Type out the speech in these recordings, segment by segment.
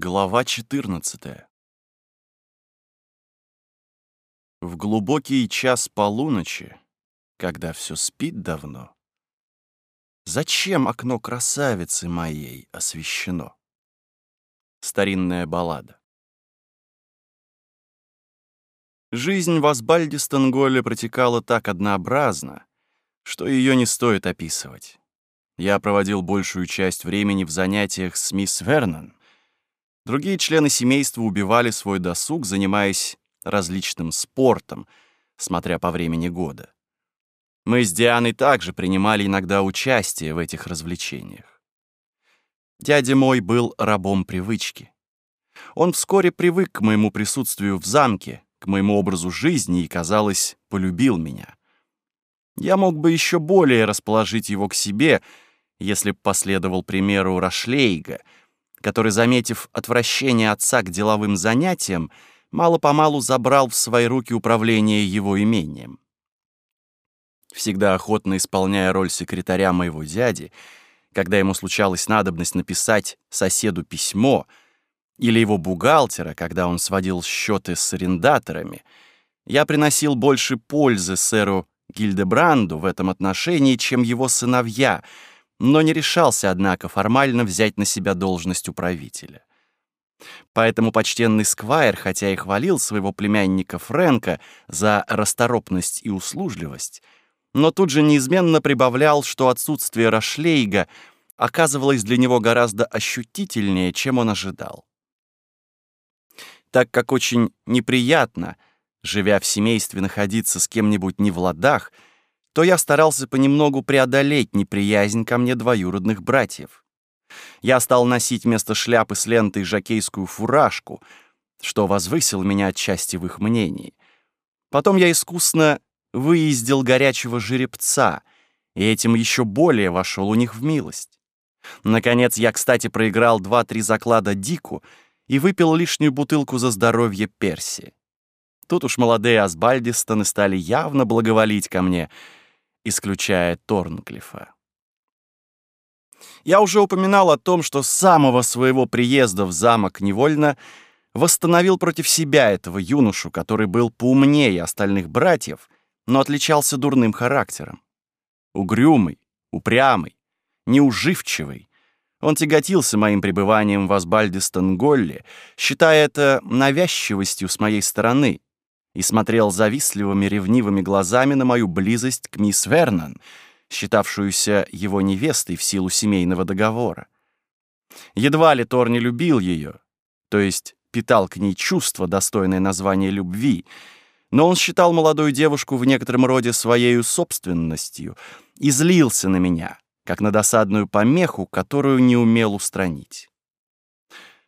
Глава 14. В глубокий час полуночи, когда все спит давно, Зачем окно красавицы моей освещено? Старинная баллада. Жизнь в Асбальдистонголе протекала так однообразно, что ее не стоит описывать. Я проводил большую часть времени в занятиях с мисс Вернон, Другие члены семейства убивали свой досуг, занимаясь различным спортом, смотря по времени года. Мы с Дианой также принимали иногда участие в этих развлечениях. Дядя мой был рабом привычки. Он вскоре привык к моему присутствию в замке, к моему образу жизни и, казалось, полюбил меня. Я мог бы еще более расположить его к себе, если б последовал примеру Рашлейга — который, заметив отвращение отца к деловым занятиям, мало-помалу забрал в свои руки управление его имением. Всегда охотно исполняя роль секретаря моего дяди, когда ему случалась надобность написать соседу письмо или его бухгалтера, когда он сводил счеты с арендаторами, я приносил больше пользы сэру Гильдебранду в этом отношении, чем его сыновья — но не решался, однако, формально взять на себя должность управителя. Поэтому почтенный Сквайр, хотя и хвалил своего племянника Фрэнка за расторопность и услужливость, но тут же неизменно прибавлял, что отсутствие Рашлейга оказывалось для него гораздо ощутительнее, чем он ожидал. Так как очень неприятно, живя в семействе, находиться с кем-нибудь не в ладах — то я старался понемногу преодолеть неприязнь ко мне двоюродных братьев. Я стал носить вместо шляпы с лентой жакейскую фуражку, что возвысило меня отчасти в их мнении. Потом я искусно выездил горячего жеребца, и этим еще более вошел у них в милость. Наконец, я, кстати, проиграл два-три заклада Дику и выпил лишнюю бутылку за здоровье Перси. Тут уж молодые Асбальдистоны стали явно благоволить ко мне — исключая Торнклифа. Я уже упоминал о том, что с самого своего приезда в замок невольно восстановил против себя этого юношу, который был поумнее остальных братьев, но отличался дурным характером. Угрюмый, упрямый, неуживчивый. Он тяготился моим пребыванием в Асбальде-Стенголле, считая это навязчивостью с моей стороны, и смотрел завистливыми ревнивыми глазами на мою близость к мисс Вернон, считавшуюся его невестой в силу семейного договора. Едва ли Тор не любил ее, то есть питал к ней чувство, достойное названия любви, но он считал молодую девушку в некотором роде своей собственностью и злился на меня, как на досадную помеху, которую не умел устранить.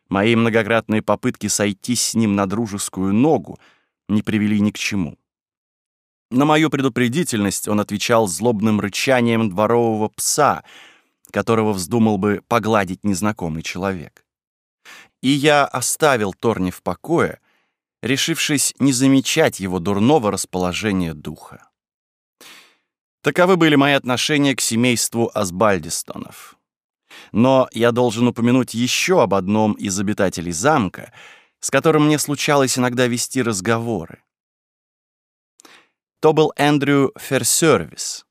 Мои многократные попытки сойти с ним на дружескую ногу — не привели ни к чему. На мою предупредительность он отвечал злобным рычанием дворового пса, которого вздумал бы погладить незнакомый человек. И я оставил Торни в покое, решившись не замечать его дурного расположения духа. Таковы были мои отношения к семейству Асбальдистонов. Но я должен упомянуть еще об одном из обитателей замка — с которым мне случалось иногда вести разговоры. То был Эндрю Ферсервис.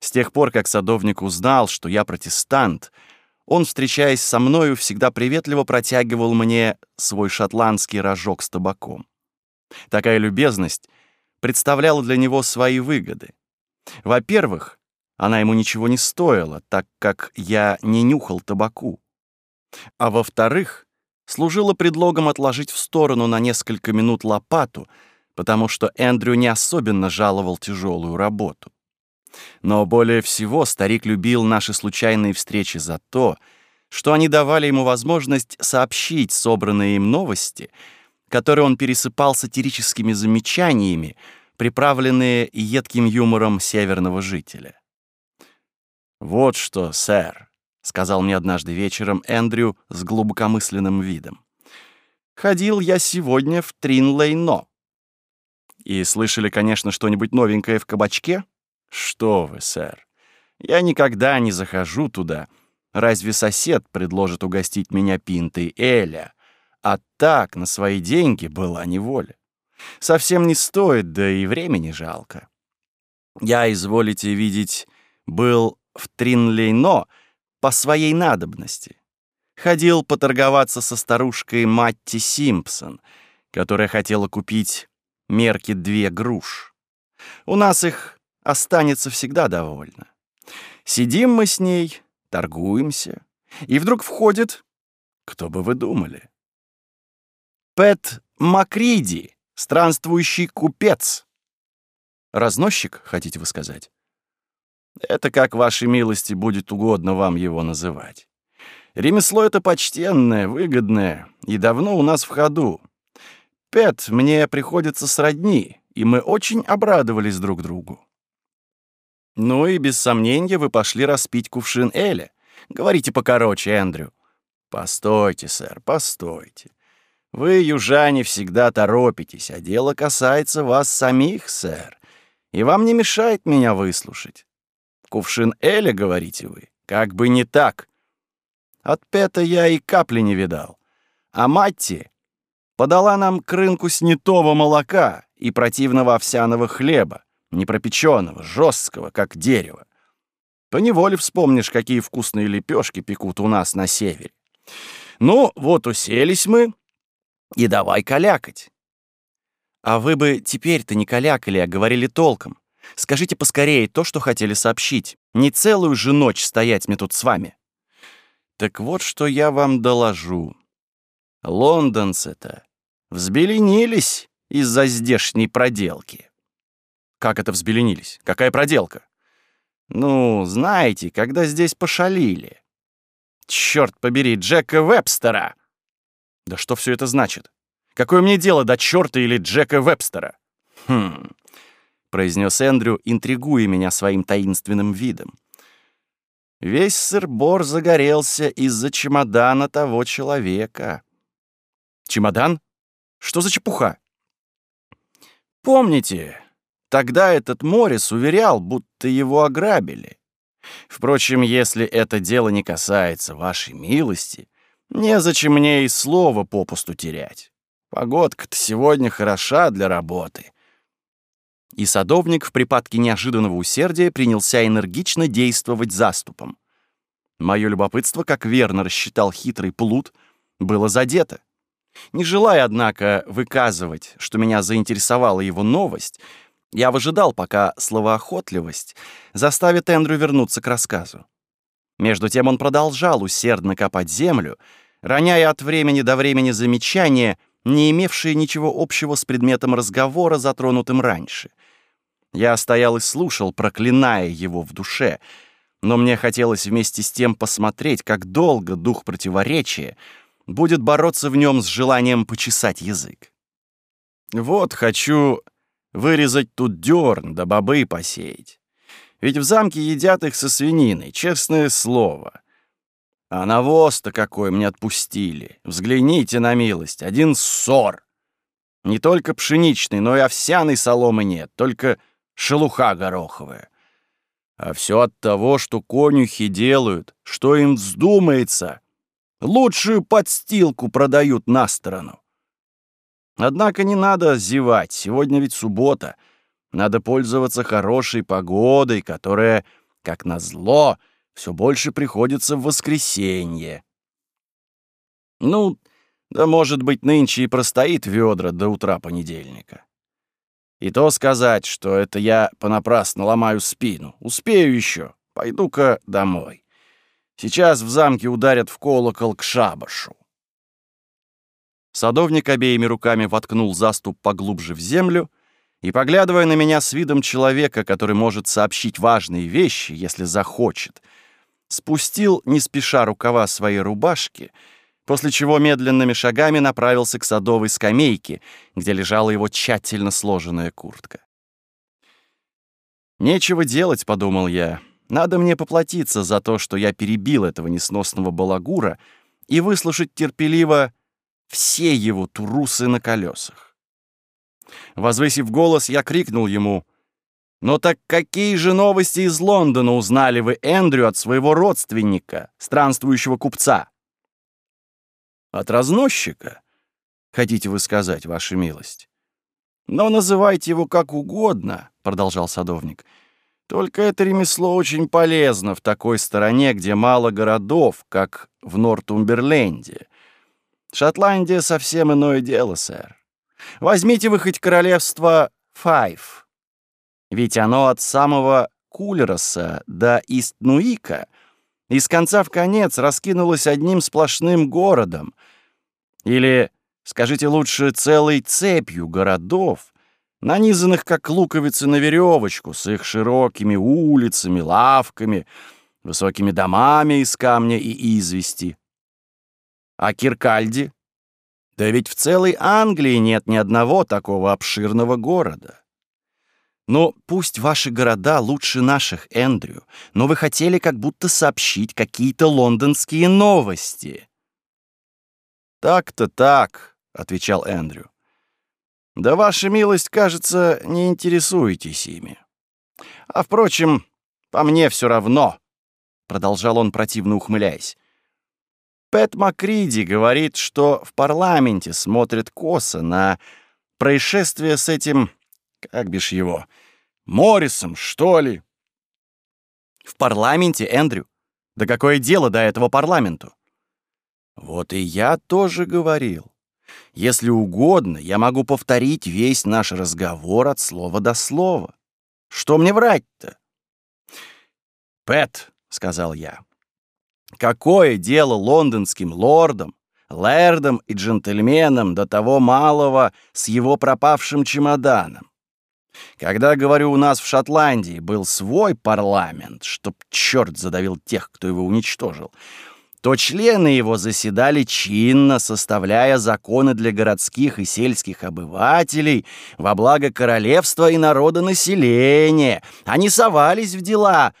С тех пор, как садовник узнал, что я протестант, он, встречаясь со мною, всегда приветливо протягивал мне свой шотландский рожок с табаком. Такая любезность представляла для него свои выгоды. Во-первых, она ему ничего не стоила, так как я не нюхал табаку. А во-вторых, служило предлогом отложить в сторону на несколько минут лопату, потому что Эндрю не особенно жаловал тяжелую работу. Но более всего старик любил наши случайные встречи за то, что они давали ему возможность сообщить собранные им новости, которые он пересыпал сатирическими замечаниями, приправленные едким юмором северного жителя. «Вот что, сэр», — сказал мне однажды вечером Эндрю с глубокомысленным видом. «Ходил я сегодня в Тринлейно». «И слышали, конечно, что-нибудь новенькое в кабачке?» «Что вы, сэр, я никогда не захожу туда. Разве сосед предложит угостить меня пинтой Эля? А так, на свои деньги была неволя. Совсем не стоит, да и времени жалко. Я, изволите видеть, был в Тринлейно, — по своей надобности. Ходил поторговаться со старушкой Матти Симпсон, которая хотела купить мерки две груш. У нас их останется всегда довольно. Сидим мы с ней, торгуемся, и вдруг входит, кто бы вы думали, Пэт Макриди, странствующий купец. Разносчик, хотите вы сказать? Это как вашей милости будет угодно вам его называть. Ремесло это почтенное, выгодное и давно у нас в ходу. Пэт мне приходится сродни, и мы очень обрадовались друг другу. Ну и без сомнения вы пошли распить кувшин Эля. Говорите покороче, Эндрю. Постойте, сэр, постойте. Вы, южане, всегда торопитесь, а дело касается вас самих, сэр. И вам не мешает меня выслушать кувшин Эля, говорите вы? Как бы не так. От Пета я и капли не видал. А Матти подала нам к рынку снятого молока и противного овсяного хлеба, непропеченного, жесткого, как дерево. Поневоле вспомнишь, какие вкусные лепешки пекут у нас на севере. Ну, вот уселись мы, и давай калякать. А вы бы теперь-то не калякали, а говорили толком. Скажите поскорее то, что хотели сообщить. Не целую же ночь стоять мне тут с вами. Так вот, что я вам доложу. Лондонцы-то взбеленились из-за здешней проделки. Как это взбеленились? Какая проделка? Ну, знаете, когда здесь пошалили. Черт побери, Джека Вебстера! Да что все это значит? Какое мне дело до чёрта или Джека Вебстера? Хм произнес Эндрю, интригуя меня своим таинственным видом. Весь сырбор загорелся из-за чемодана того человека. Чемодан? Что за чепуха? Помните, тогда этот Морис уверял, будто его ограбили. Впрочем, если это дело не касается вашей милости, незачем мне и слова попусту терять. Погодка-то сегодня хороша для работы. И садовник в припадке неожиданного усердия принялся энергично действовать заступом. Мое любопытство, как верно рассчитал хитрый плут, было задето. Не желая, однако, выказывать, что меня заинтересовала его новость, я выжидал, пока словоохотливость заставит Эндрю вернуться к рассказу. Между тем он продолжал усердно копать землю, роняя от времени до времени замечания, не имевшие ничего общего с предметом разговора, затронутым раньше — я стоял и слушал, проклиная его в душе, но мне хотелось вместе с тем посмотреть, как долго дух противоречия будет бороться в нем с желанием почесать язык. Вот хочу вырезать тут дерн, да бобы посеять. Ведь в замке едят их со свининой, честное слово. А навоз-то какой мне отпустили. Взгляните на милость, один ссор. Не только пшеничный, но и овсяной соломы нет, только шелуха гороховая. А все от того, что конюхи делают, что им вздумается. Лучшую подстилку продают на сторону. Однако не надо зевать, сегодня ведь суббота. Надо пользоваться хорошей погодой, которая, как назло, все больше приходится в воскресенье. Ну, да, может быть, нынче и простоит ведра до утра понедельника. И то сказать, что это я понапрасну ломаю спину. Успею еще. Пойду-ка домой. Сейчас в замке ударят в колокол к шабашу. Садовник обеими руками воткнул заступ поглубже в землю и, поглядывая на меня с видом человека, который может сообщить важные вещи, если захочет, спустил не спеша рукава своей рубашки — после чего медленными шагами направился к садовой скамейке, где лежала его тщательно сложенная куртка. «Нечего делать», — подумал я. «Надо мне поплатиться за то, что я перебил этого несносного балагура и выслушать терпеливо все его турусы на колесах. Возвысив голос, я крикнул ему, «Но так какие же новости из Лондона узнали вы, Эндрю, от своего родственника, странствующего купца?» От разносчика? Хотите вы сказать, ваша милость? Но называйте его как угодно, продолжал садовник. Только это ремесло очень полезно в такой стороне, где мало городов, как в Нортумберленде. Шотландия совсем иное дело, сэр. Возьмите вы хоть королевство Файв, Ведь оно от самого Кулероса до Истнуика из конца в конец раскинулось одним сплошным городом, или, скажите лучше, целой цепью городов, нанизанных как луковицы на веревочку, с их широкими улицами, лавками, высокими домами из камня и извести. А Киркальди? Да ведь в целой Англии нет ни одного такого обширного города. Но пусть ваши города лучше наших, Эндрю, но вы хотели как будто сообщить какие-то лондонские новости. «Так-то так», — отвечал Эндрю. «Да ваша милость, кажется, не интересуетесь ими. А, впрочем, по мне все равно», — продолжал он, противно ухмыляясь. Пэт Макриди говорит, что в парламенте смотрит косо на происшествие с этим... Как бишь его? Моррисом, что ли? В парламенте, Эндрю? Да какое дело до этого парламенту? Вот и я тоже говорил. Если угодно, я могу повторить весь наш разговор от слова до слова. Что мне врать-то? «Пэт», — сказал я, — «какое дело лондонским лордам, лэрдам и джентльменам до того малого с его пропавшим чемоданом? Когда, говорю, у нас в Шотландии был свой парламент, чтоб черт задавил тех, кто его уничтожил, — то члены его заседали чинно, составляя законы для городских и сельских обывателей во благо королевства и народа населения. Они совались в дела,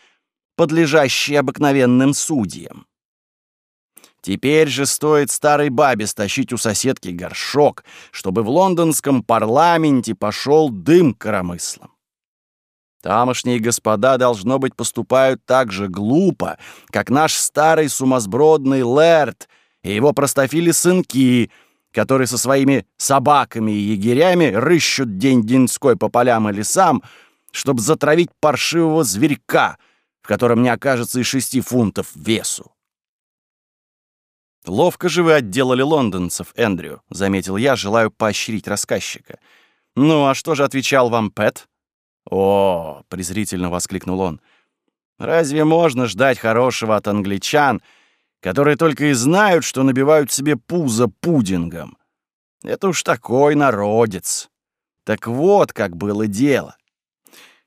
подлежащие обыкновенным судьям. Теперь же стоит старой бабе стащить у соседки горшок, чтобы в лондонском парламенте пошел дым коромыслом. Тамошние господа, должно быть, поступают так же глупо, как наш старый сумасбродный лэрд и его простофили-сынки, которые со своими собаками и егерями рыщут день-деньской по полям и лесам, чтобы затравить паршивого зверька, в котором не окажется и шести фунтов весу. «Ловко же вы отделали лондонцев, Эндрю», — заметил я, желаю поощрить рассказчика. «Ну, а что же отвечал вам Пэт?» «О!» — презрительно воскликнул он. «Разве можно ждать хорошего от англичан, которые только и знают, что набивают себе пузо пудингом? Это уж такой народец!» Так вот, как было дело.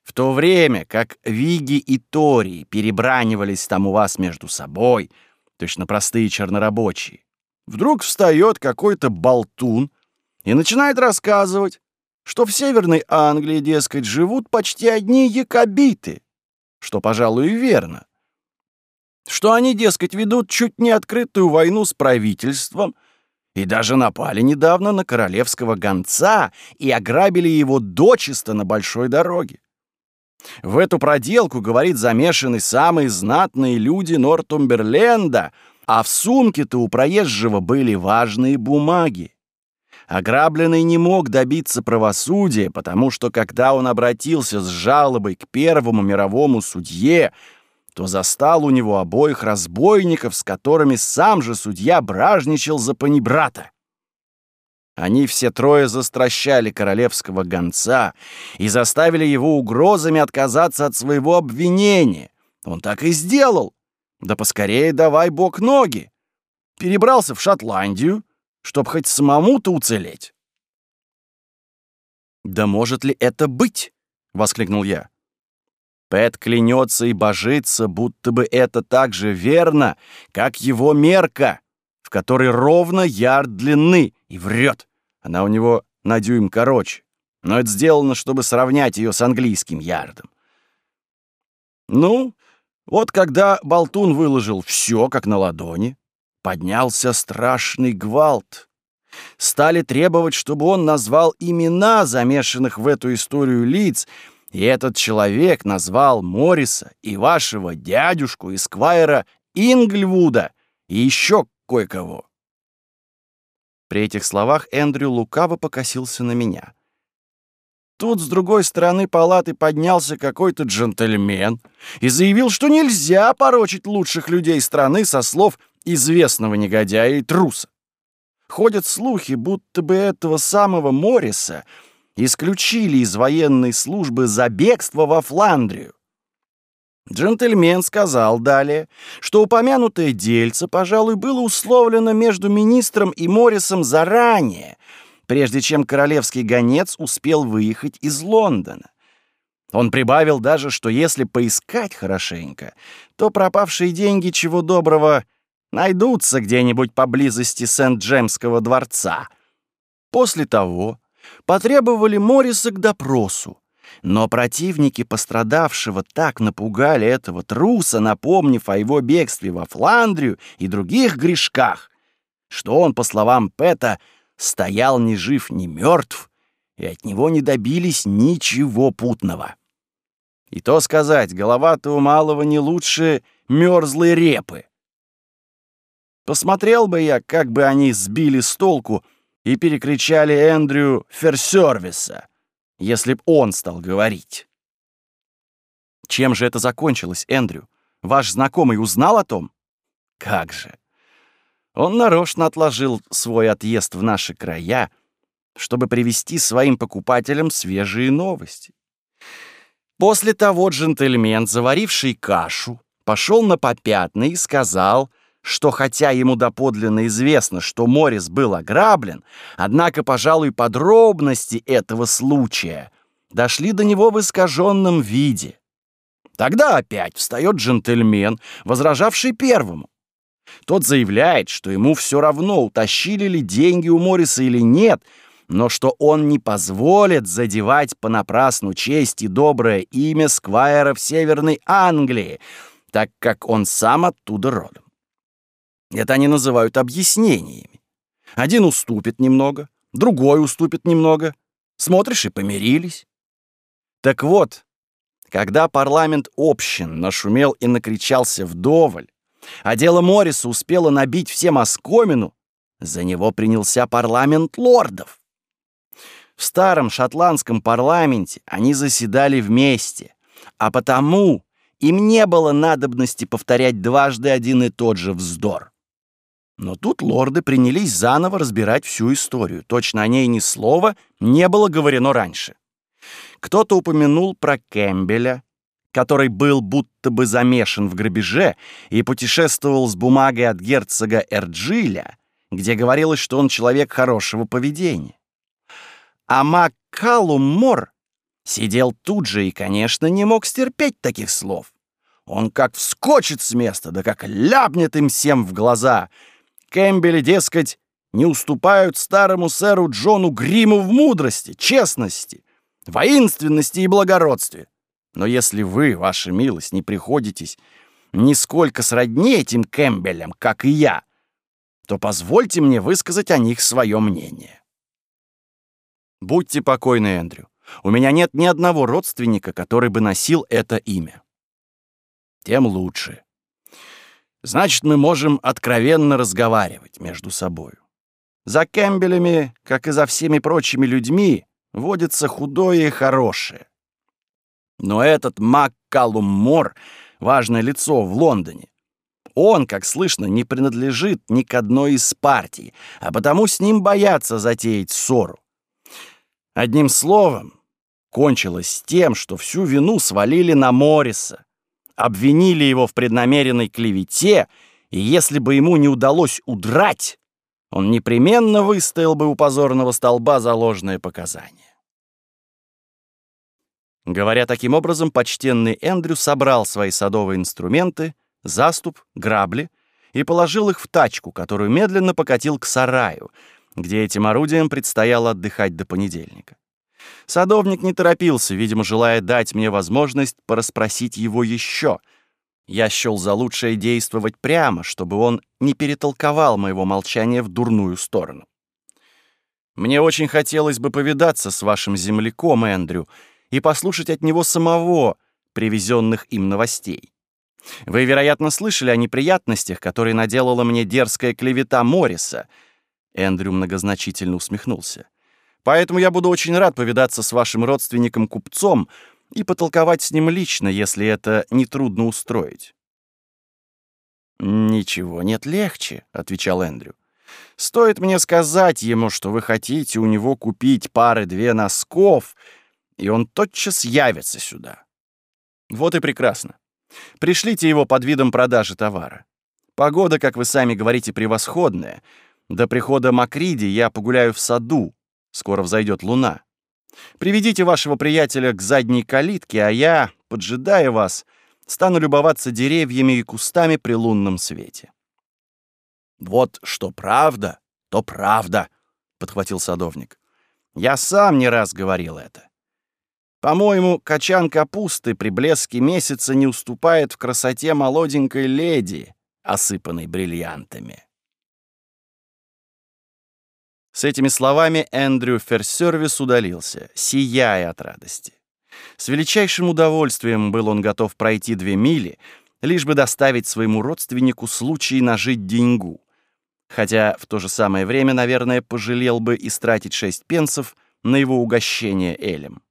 В то время, как Виги и Тори перебранивались там у вас между собой, точно простые чернорабочие, вдруг встает какой-то болтун и начинает рассказывать, что в Северной Англии, дескать, живут почти одни якобиты, что, пожалуй, верно. Что они, дескать, ведут чуть не открытую войну с правительством и даже напали недавно на королевского гонца и ограбили его дочисто на большой дороге. В эту проделку, говорит, замешаны самые знатные люди Нортумберленда, а в сумке-то у проезжего были важные бумаги. Ограбленный не мог добиться правосудия, потому что когда он обратился с жалобой к первому мировому судье, то застал у него обоих разбойников, с которыми сам же судья бражничал за панибрата. Они все трое застращали королевского гонца и заставили его угрозами отказаться от своего обвинения. Он так и сделал. Да поскорее давай бок ноги. Перебрался в Шотландию, чтоб хоть самому-то уцелеть. «Да может ли это быть?» — воскликнул я. Пэт клянется и божится, будто бы это так же верно, как его мерка, в которой ровно ярд длины, и врет. Она у него на дюйм короче, но это сделано, чтобы сравнять ее с английским ярдом. Ну, вот когда болтун выложил все, как на ладони, поднялся страшный гвалт. Стали требовать, чтобы он назвал имена замешанных в эту историю лиц, и этот человек назвал Морриса и вашего дядюшку и сквайра Ингльвуда и еще кое-кого. При этих словах Эндрю лукаво покосился на меня. Тут с другой стороны палаты поднялся какой-то джентльмен и заявил, что нельзя порочить лучших людей страны со слов «вы» известного негодяя и труса. Ходят слухи, будто бы этого самого Морриса исключили из военной службы за бегство во Фландрию. Джентльмен сказал далее, что упомянутое дельце, пожалуй, было условлено между министром и Моррисом заранее, прежде чем королевский гонец успел выехать из Лондона. Он прибавил даже, что если поискать хорошенько, то пропавшие деньги чего доброго найдутся где-нибудь поблизости Сент-Джемского дворца. После того потребовали Морриса к допросу, но противники пострадавшего так напугали этого труса, напомнив о его бегстве во Фландрию и других грешках, что он, по словам Пэта, стоял ни жив, ни мертв, и от него не добились ничего путного. И то сказать, голова-то у малого не лучше мерзлой репы. Посмотрел бы я, как бы они сбили с толку и перекричали Эндрю «Ферсервиса», если б он стал говорить. Чем же это закончилось, Эндрю? Ваш знакомый узнал о том? Как же. Он нарочно отложил свой отъезд в наши края, чтобы привести своим покупателям свежие новости. После того джентльмен, заваривший кашу, пошел на попятный и сказал — что хотя ему доподлинно известно, что Морис был ограблен, однако, пожалуй, подробности этого случая дошли до него в искаженном виде. Тогда опять встает джентльмен, возражавший первому. Тот заявляет, что ему все равно, утащили ли деньги у Морриса или нет, но что он не позволит задевать понапрасну честь и доброе имя Сквайра в Северной Англии, так как он сам оттуда родом. Это они называют объяснениями. Один уступит немного, другой уступит немного. Смотришь и помирились. Так вот, когда парламент общин нашумел и накричался вдоволь, а дело Морриса успело набить всем оскомину, за него принялся парламент лордов. В старом шотландском парламенте они заседали вместе, а потому им не было надобности повторять дважды один и тот же вздор. Но тут лорды принялись заново разбирать всю историю. Точно о ней ни слова не было говорено раньше. Кто-то упомянул про Кэмпбеля, который был будто бы замешан в грабеже и путешествовал с бумагой от герцога Эрджиля, где говорилось, что он человек хорошего поведения. А Маккалум Мор сидел тут же и, конечно, не мог стерпеть таких слов. Он как вскочит с места, да как ляпнет им всем в глаза — Кэмпбелли, дескать, не уступают старому сэру Джону Гриму в мудрости, честности, воинственности и благородстве. Но если вы, ваша милость, не приходитесь нисколько сродни этим Кэмпбелям, как и я, то позвольте мне высказать о них свое мнение. Будьте покойны, Эндрю. У меня нет ни одного родственника, который бы носил это имя. Тем лучше значит, мы можем откровенно разговаривать между собою. За Кэмпбелями, как и за всеми прочими людьми, водится худое и хорошее. Но этот Маккалум Мор — важное лицо в Лондоне. Он, как слышно, не принадлежит ни к одной из партий, а потому с ним боятся затеять ссору. Одним словом, кончилось тем, что всю вину свалили на Морриса, обвинили его в преднамеренной клевете, и если бы ему не удалось удрать, он непременно выстоял бы у позорного столба за ложное показание. Говоря таким образом, почтенный Эндрю собрал свои садовые инструменты, заступ, грабли и положил их в тачку, которую медленно покатил к сараю, где этим орудием предстояло отдыхать до понедельника. Садовник не торопился, видимо, желая дать мне возможность порасспросить его еще. Я счел за лучшее действовать прямо, чтобы он не перетолковал моего молчания в дурную сторону. «Мне очень хотелось бы повидаться с вашим земляком, Эндрю, и послушать от него самого привезенных им новостей. Вы, вероятно, слышали о неприятностях, которые наделала мне дерзкая клевета Морриса». Эндрю многозначительно усмехнулся. Поэтому я буду очень рад повидаться с вашим родственником-купцом и потолковать с ним лично, если это нетрудно устроить». «Ничего нет легче», — отвечал Эндрю. «Стоит мне сказать ему, что вы хотите у него купить пары-две носков, и он тотчас явится сюда». «Вот и прекрасно. Пришлите его под видом продажи товара. Погода, как вы сами говорите, превосходная. До прихода Макриди я погуляю в саду, Скоро взойдет луна. Приведите вашего приятеля к задней калитке, а я, поджидая вас, стану любоваться деревьями и кустами при лунном свете». «Вот что правда, то правда», — подхватил садовник. «Я сам не раз говорил это. По-моему, качан капусты при блеске месяца не уступает в красоте молоденькой леди, осыпанной бриллиантами». С этими словами Эндрю Ферсервис удалился, сияя от радости. С величайшим удовольствием был он готов пройти две мили, лишь бы доставить своему родственнику случай нажить деньгу. Хотя в то же самое время, наверное, пожалел бы истратить шесть пенсов на его угощение Элем.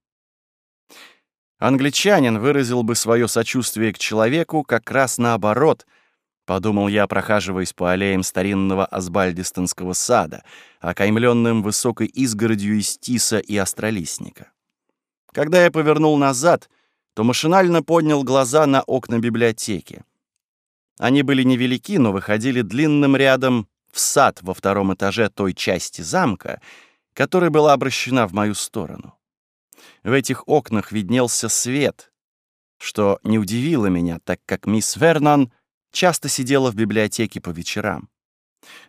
Англичанин выразил бы свое сочувствие к человеку как раз наоборот —— подумал я, прохаживаясь по аллеям старинного Асбальдистонского сада, окаймленным высокой изгородью из тиса и астролистника. Когда я повернул назад, то машинально поднял глаза на окна библиотеки. Они были невелики, но выходили длинным рядом в сад во втором этаже той части замка, которая была обращена в мою сторону. В этих окнах виднелся свет, что не удивило меня, так как мисс Вернан — часто сидела в библиотеке по вечерам.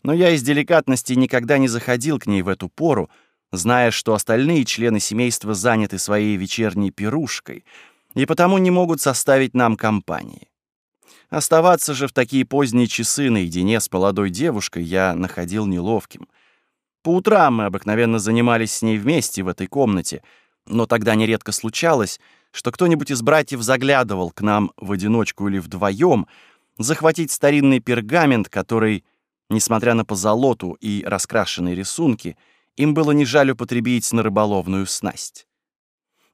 Но я из деликатности никогда не заходил к ней в эту пору, зная, что остальные члены семейства заняты своей вечерней пирушкой и потому не могут составить нам компании. Оставаться же в такие поздние часы наедине с молодой девушкой я находил неловким. По утрам мы обыкновенно занимались с ней вместе в этой комнате, но тогда нередко случалось, что кто-нибудь из братьев заглядывал к нам в одиночку или вдвоем, захватить старинный пергамент, который, несмотря на позолоту и раскрашенные рисунки, им было не жаль употребить на рыболовную снасть.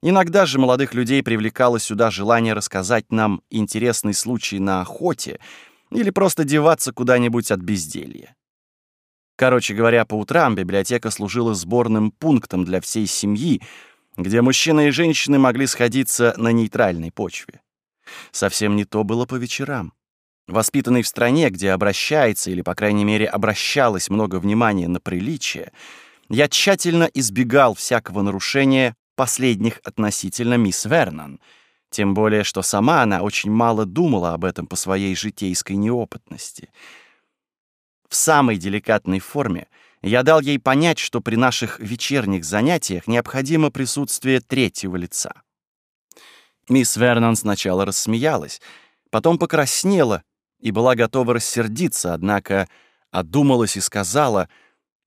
Иногда же молодых людей привлекало сюда желание рассказать нам интересный случай на охоте или просто деваться куда-нибудь от безделья. Короче говоря, по утрам библиотека служила сборным пунктом для всей семьи, где мужчины и женщины могли сходиться на нейтральной почве. Совсем не то было по вечерам воспитанный в стране, где обращается или, по крайней мере, обращалось много внимания на приличие, я тщательно избегал всякого нарушения последних относительно мисс Вернон, тем более что сама она очень мало думала об этом по своей житейской неопытности. В самой деликатной форме я дал ей понять, что при наших вечерних занятиях необходимо присутствие третьего лица. Мисс Вернон сначала рассмеялась, потом покраснела и была готова рассердиться, однако одумалась и сказала,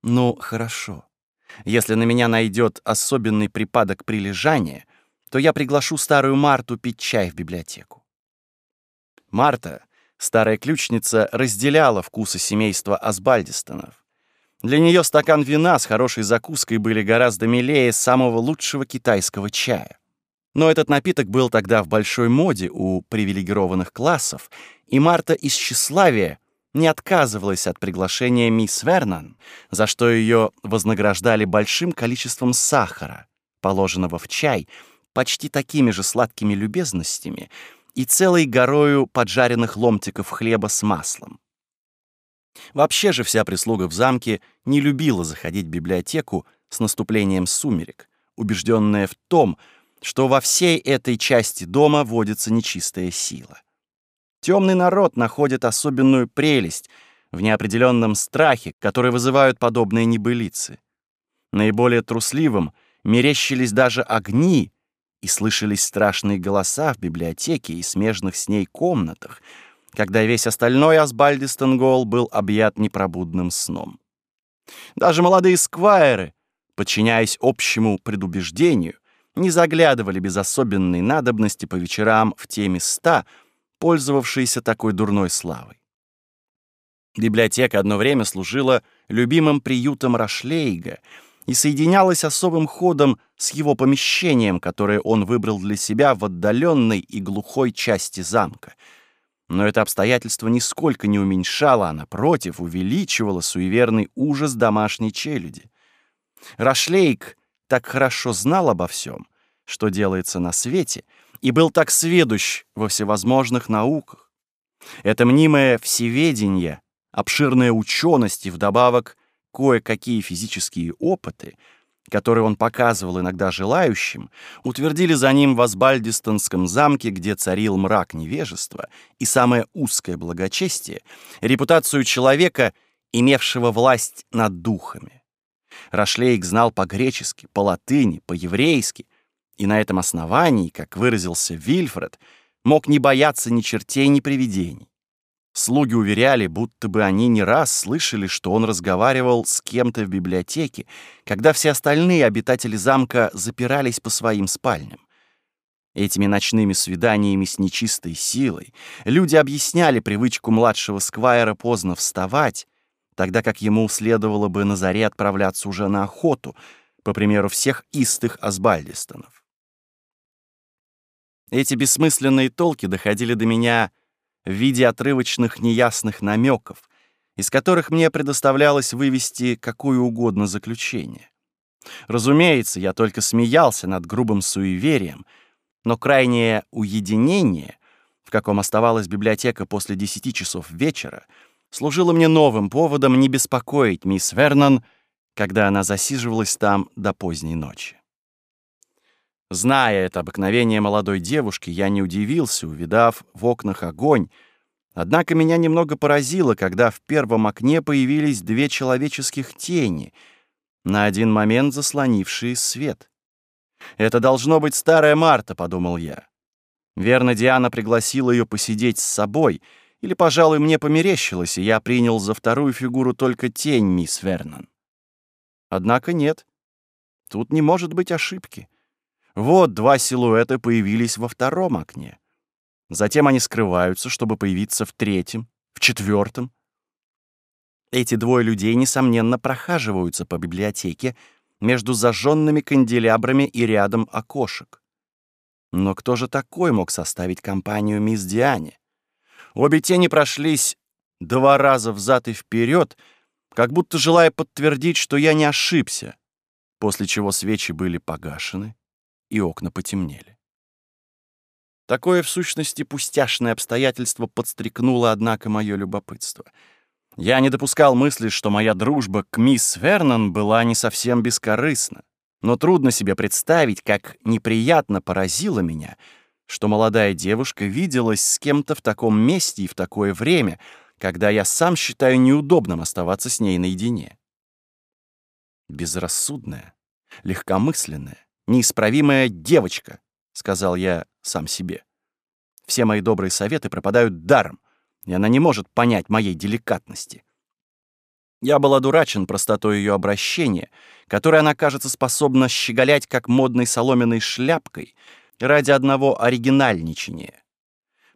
«Ну, хорошо. Если на меня найдет особенный припадок прилежания, то я приглашу старую Марту пить чай в библиотеку». Марта, старая ключница, разделяла вкусы семейства Асбальдистонов. Для нее стакан вина с хорошей закуской были гораздо милее самого лучшего китайского чая. Но этот напиток был тогда в большой моде у привилегированных классов, и Марта из тщеславия не отказывалась от приглашения мисс Вернан, за что ее вознаграждали большим количеством сахара, положенного в чай, почти такими же сладкими любезностями и целой горою поджаренных ломтиков хлеба с маслом. Вообще же вся прислуга в замке не любила заходить в библиотеку с наступлением сумерек, убежденная в том, что что во всей этой части дома водится нечистая сила. Темный народ находит особенную прелесть в неопределенном страхе, который вызывают подобные небылицы. Наиболее трусливым мерещились даже огни, и слышались страшные голоса в библиотеке и смежных с ней комнатах, когда весь остальной Асбальдистонгол был объят непробудным сном. Даже молодые сквайры, подчиняясь общему предубеждению, не заглядывали без особенной надобности по вечерам в те места, пользовавшиеся такой дурной славой. Библиотека одно время служила любимым приютом Рашлейга и соединялась особым ходом с его помещением, которое он выбрал для себя в отдаленной и глухой части замка. Но это обстоятельство нисколько не уменьшало, а, напротив, увеличивало суеверный ужас домашней челяди. Рашлейг — так хорошо знал обо всем, что делается на свете, и был так сведущ во всевозможных науках. Это мнимое всеведение, обширная ученость и вдобавок кое-какие физические опыты, которые он показывал иногда желающим, утвердили за ним в Асбальдистонском замке, где царил мрак невежества и самое узкое благочестие, репутацию человека, имевшего власть над духами. Рашлейк знал по-гречески, по-латыни, по-еврейски, и на этом основании, как выразился Вильфред, мог не бояться ни чертей, ни привидений. Слуги уверяли, будто бы они не раз слышали, что он разговаривал с кем-то в библиотеке, когда все остальные обитатели замка запирались по своим спальням. Этими ночными свиданиями с нечистой силой люди объясняли привычку младшего сквайра поздно вставать, тогда как ему следовало бы на заре отправляться уже на охоту, по примеру всех истых Асбальдистонов. Эти бессмысленные толки доходили до меня в виде отрывочных неясных намеков, из которых мне предоставлялось вывести какое угодно заключение. Разумеется, я только смеялся над грубым суеверием, но крайнее уединение, в каком оставалась библиотека после 10 часов вечера — служило мне новым поводом не беспокоить мисс Вернон, когда она засиживалась там до поздней ночи. Зная это обыкновение молодой девушки, я не удивился, увидав в окнах огонь, однако меня немного поразило, когда в первом окне появились две человеческих тени, на один момент заслонившие свет. «Это должно быть старая Марта», — подумал я. Верно, Диана пригласила ее посидеть с собой — или, пожалуй, мне померещилось, и я принял за вторую фигуру только тень мисс Вернон. Однако нет. Тут не может быть ошибки. Вот два силуэта появились во втором окне. Затем они скрываются, чтобы появиться в третьем, в четвертом. Эти двое людей, несомненно, прохаживаются по библиотеке между зажженными канделябрами и рядом окошек. Но кто же такой мог составить компанию мисс Диане? Обе тени прошлись два раза взад и вперед, как будто желая подтвердить, что я не ошибся, после чего свечи были погашены и окна потемнели. Такое, в сущности, пустяшное обстоятельство подстрекнуло, однако, мое любопытство. Я не допускал мысли, что моя дружба к мисс Вернон была не совсем бескорыстна, но трудно себе представить, как неприятно поразило меня — что молодая девушка виделась с кем-то в таком месте и в такое время, когда я сам считаю неудобным оставаться с ней наедине. «Безрассудная, легкомысленная, неисправимая девочка», — сказал я сам себе. «Все мои добрые советы пропадают даром, и она не может понять моей деликатности». Я был одурачен простотой ее обращения, которое она, кажется, способна щеголять как модной соломенной шляпкой — ради одного оригинальничания.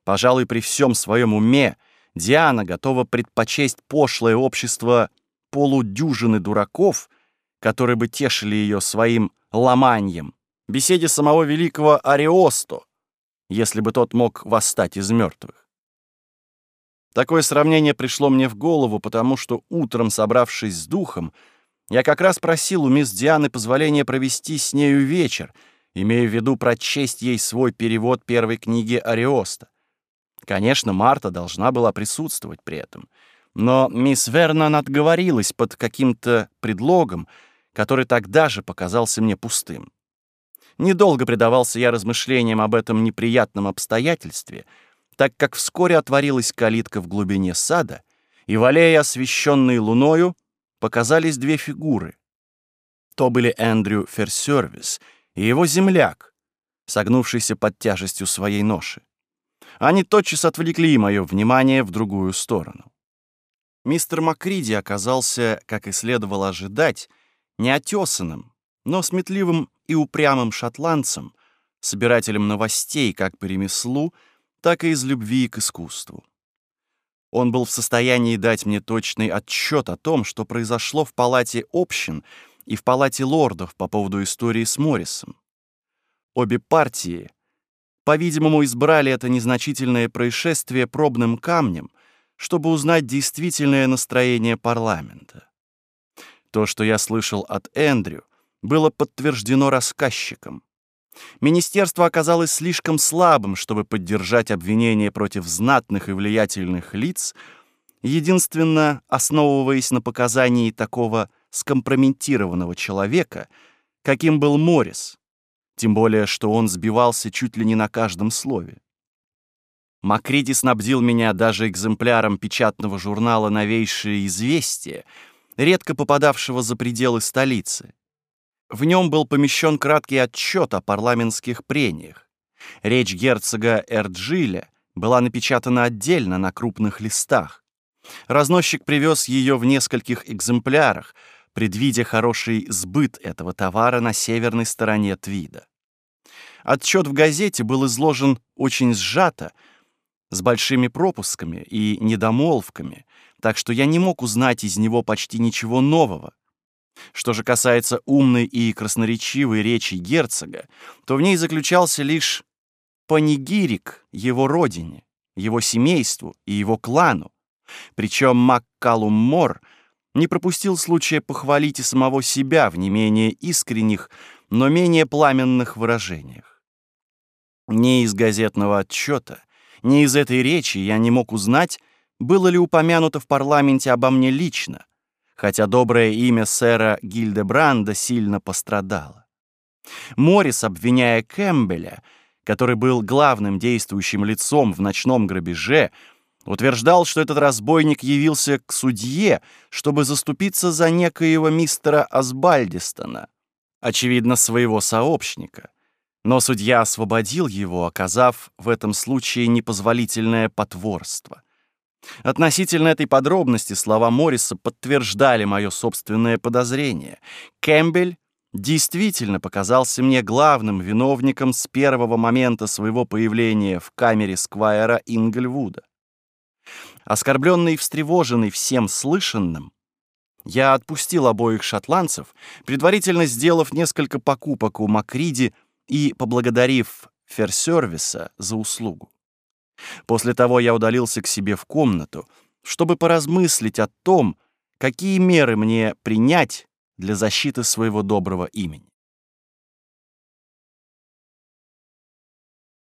Пожалуй, при всем своем уме Диана готова предпочесть пошлое общество полудюжины дураков, которые бы тешили ее своим ломаньем, беседе самого великого Ариосто, если бы тот мог восстать из мертвых. Такое сравнение пришло мне в голову, потому что утром, собравшись с духом, я как раз просил у мисс Дианы позволения провести с нею вечер — имея в виду прочесть ей свой перевод первой книги Ариоста. Конечно, Марта должна была присутствовать при этом. Но мисс Вернон отговорилась под каким-то предлогом, который тогда же показался мне пустым. Недолго предавался я размышлениям об этом неприятном обстоятельстве, так как вскоре отворилась калитка в глубине сада, и в аллее, освещенной луною, показались две фигуры. То были Эндрю Ферсервис — и его земляк, согнувшийся под тяжестью своей ноши. Они тотчас отвлекли мое внимание в другую сторону. Мистер Макриди оказался, как и следовало ожидать, неотесанным, но сметливым и упрямым шотландцем, собирателем новостей как по ремеслу, так и из любви к искусству. Он был в состоянии дать мне точный отчет о том, что произошло в палате общин и в Палате лордов по поводу истории с Моррисом. Обе партии, по-видимому, избрали это незначительное происшествие пробным камнем, чтобы узнать действительное настроение парламента. То, что я слышал от Эндрю, было подтверждено рассказчиком. Министерство оказалось слишком слабым, чтобы поддержать обвинения против знатных и влиятельных лиц, единственно основываясь на показании такого скомпрометированного человека, каким был Морис, тем более, что он сбивался чуть ли не на каждом слове. Макриди снабдил меня даже экземпляром печатного журнала «Новейшие известия», редко попадавшего за пределы столицы. В нем был помещен краткий отчет о парламентских прениях. Речь герцога Эрджиля была напечатана отдельно на крупных листах. Разносчик привез ее в нескольких экземплярах — предвидя хороший сбыт этого товара на северной стороне Твида. Отчет в газете был изложен очень сжато, с большими пропусками и недомолвками, так что я не мог узнать из него почти ничего нового. Что же касается умной и красноречивой речи герцога, то в ней заключался лишь панигирик его родине, его семейству и его клану. Причем Маккалум Мор — не пропустил случая похвалить и самого себя в не менее искренних, но менее пламенных выражениях. Ни из газетного отчета, ни из этой речи я не мог узнать, было ли упомянуто в парламенте обо мне лично, хотя доброе имя сэра Гильдебранда сильно пострадало. Моррис обвиняя Кэмпбеля, который был главным действующим лицом в ночном грабеже, утверждал, что этот разбойник явился к судье, чтобы заступиться за некоего мистера Асбальдистона, очевидно, своего сообщника. Но судья освободил его, оказав в этом случае непозволительное потворство. Относительно этой подробности слова Морриса подтверждали мое собственное подозрение. Кэмпбель действительно показался мне главным виновником с первого момента своего появления в камере Сквайра Ингельвуда. Оскорбленный и встревоженный всем слышанным, я отпустил обоих шотландцев, предварительно сделав несколько покупок у Макриди и поблагодарив ферсервиса за услугу. После того я удалился к себе в комнату, чтобы поразмыслить о том, какие меры мне принять для защиты своего доброго имени.